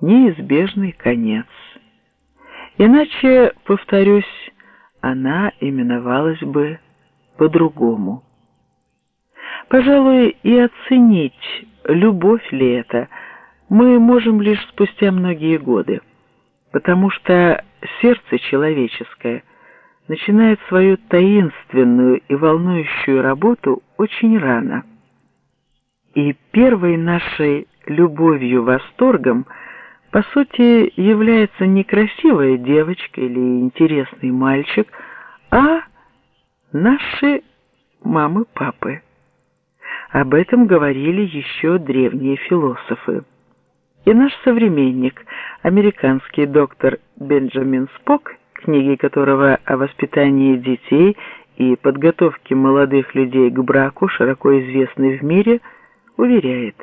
неизбежный конец. Иначе, повторюсь, она именовалась бы по-другому. Пожалуй, и оценить, любовь ли это, мы можем лишь спустя многие годы, потому что сердце человеческое начинает свою таинственную и волнующую работу очень рано. И первой нашей любовью-восторгом по сути является не красивая девочка или интересный мальчик, а наши мамы-папы. Об этом говорили еще древние философы. И наш современник, американский доктор Бенджамин Спок, книги которого о воспитании детей и подготовке молодых людей к браку широко известны в мире, уверяет,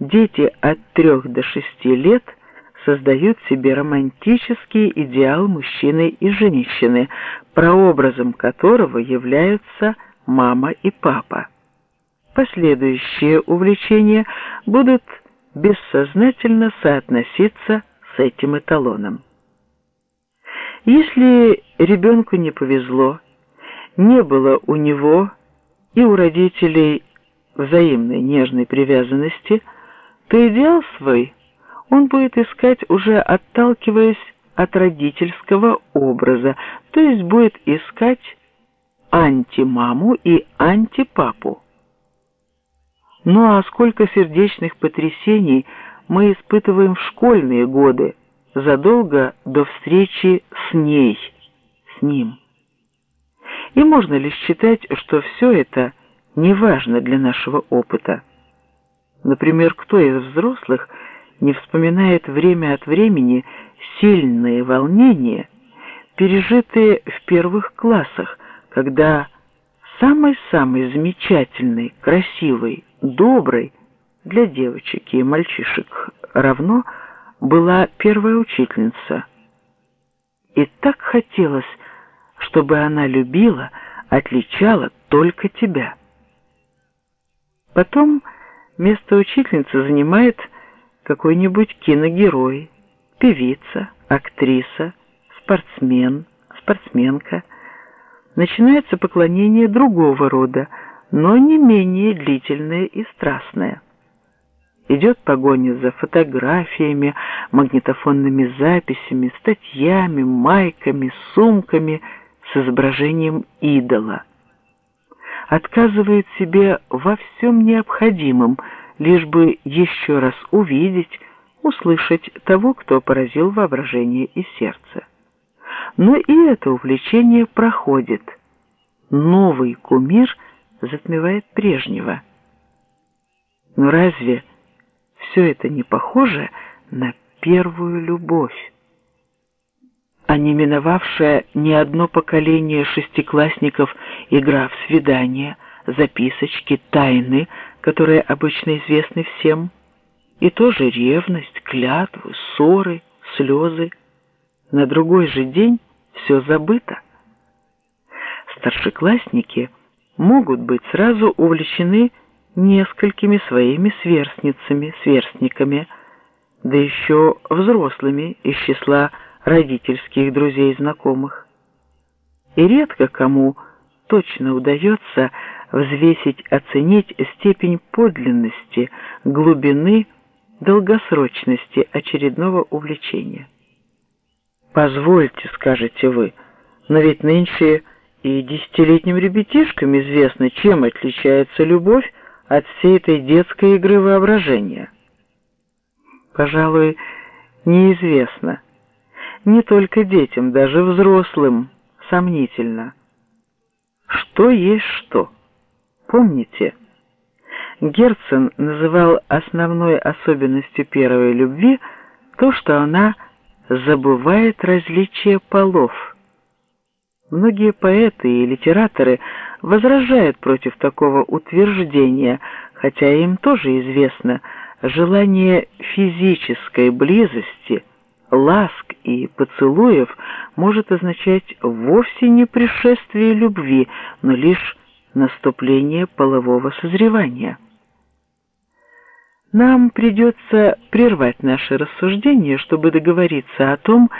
дети от трех до шести лет создают себе романтический идеал мужчины и женщины, прообразом которого являются мама и папа. Последующие увлечения будут бессознательно соотноситься с этим эталоном. Если ребенку не повезло, не было у него и у родителей взаимной нежной привязанности, то идеал свой он будет искать уже отталкиваясь от родительского образа, то есть будет искать антимаму и антипапу. Ну а сколько сердечных потрясений мы испытываем в школьные годы, задолго до встречи с ней, с ним. И можно ли считать, что все это не важно для нашего опыта? Например, кто из взрослых не вспоминает время от времени сильные волнения, пережитые в первых классах, когда самый-самый замечательный, красивый, доброй для девочек и мальчишек равно была первая учительница. И так хотелось, чтобы она любила, отличала только тебя. Потом место учительницы занимает какой-нибудь киногерой, певица, актриса, спортсмен, спортсменка. Начинается поклонение другого рода – но не менее длительное и страстное. Идет погоня за фотографиями, магнитофонными записями, статьями, майками, сумками с изображением идола. Отказывает себе во всем необходимом, лишь бы еще раз увидеть, услышать того, кто поразил воображение и сердце. Но и это увлечение проходит. Новый кумир – затмевает прежнего. Но разве все это не похоже на первую любовь? А не миновавшая ни одно поколение шестиклассников игра в свидания, записочки, тайны, которые обычно известны всем, и тоже ревность, клятвы, ссоры, слезы. На другой же день все забыто. Старшеклассники – могут быть сразу увлечены несколькими своими сверстницами, сверстниками, да еще взрослыми из числа родительских друзей и знакомых. И редко кому точно удается взвесить, оценить степень подлинности, глубины, долгосрочности очередного увлечения. «Позвольте», — скажете вы, — «но ведь нынче...» И десятилетним ребятишкам известно, чем отличается любовь от всей этой детской игры воображения. Пожалуй, неизвестно. Не только детям, даже взрослым сомнительно. Что есть что? Помните? Герцен называл основной особенностью первой любви то, что она забывает различия полов – Многие поэты и литераторы возражают против такого утверждения, хотя им тоже известно, желание физической близости, ласк и поцелуев может означать вовсе не пришествие любви, но лишь наступление полового созревания. Нам придется прервать наши рассуждения, чтобы договориться о том,